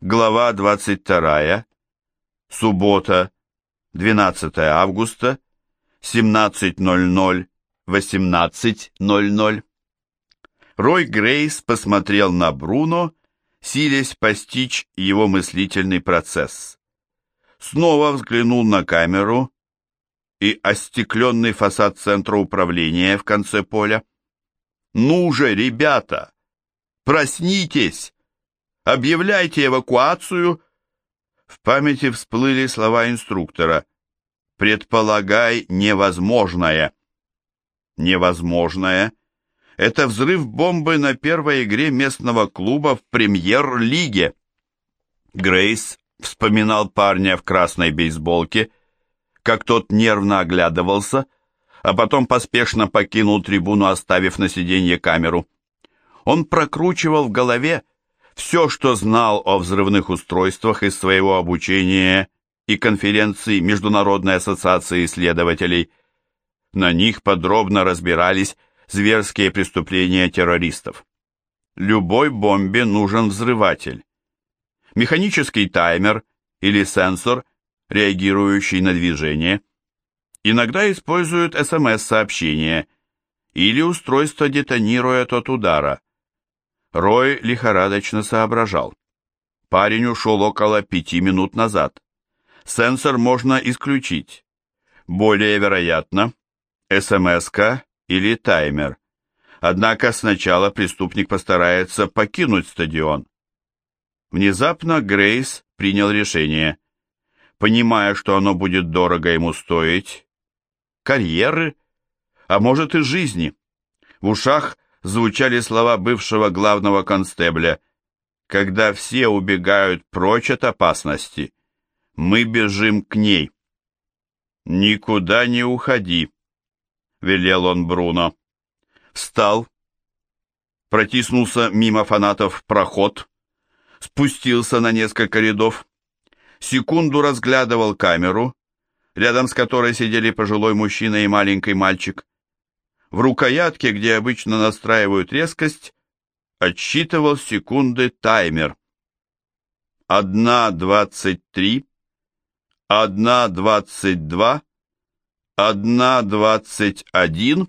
Глава 22. Суббота, 12 августа, 17.00, 18.00. Рой Грейс посмотрел на Бруно, силясь постичь его мыслительный процесс. Снова взглянул на камеру и остекленный фасад центра управления в конце поля. «Ну же, ребята, проснитесь! Объявляйте эвакуацию!» В памяти всплыли слова инструктора. «Предполагай невозможное». Невозможное — это взрыв бомбы на первой игре местного клуба в премьер-лиге. Грейс вспоминал парня в красной бейсболке, как тот нервно оглядывался, а потом поспешно покинул трибуну, оставив на сиденье камеру. Он прокручивал в голове все, что знал о взрывных устройствах из своего обучения и конференции Международной ассоциации исследователей. На них подробно разбирались зверские преступления террористов. Любой бомбе нужен взрыватель. Механический таймер или сенсор, реагирующий на движение. Иногда используют СМС-сообщения или устройство детонирует от удара. Рой лихорадочно соображал. Парень ушел около пяти минут назад. Сенсор можно исключить. Более вероятно, смс или таймер. Однако сначала преступник постарается покинуть стадион. Внезапно Грейс принял решение. Понимая, что оно будет дорого ему стоить, карьеры, а может и жизни. В ушах звучали слова бывшего главного констебля. «Когда все убегают прочь от опасности, мы бежим к ней». «Никуда не уходи», — велел он Бруно. Встал, протиснулся мимо фанатов в проход, спустился на несколько рядов, секунду разглядывал камеру, рядом с которой сидели пожилой мужчина и маленький мальчик. В рукоятке, где обычно настраивают резкость, отсчитывал секунды таймер. Одна двадцать три, одна двадцать два, одна двадцать один,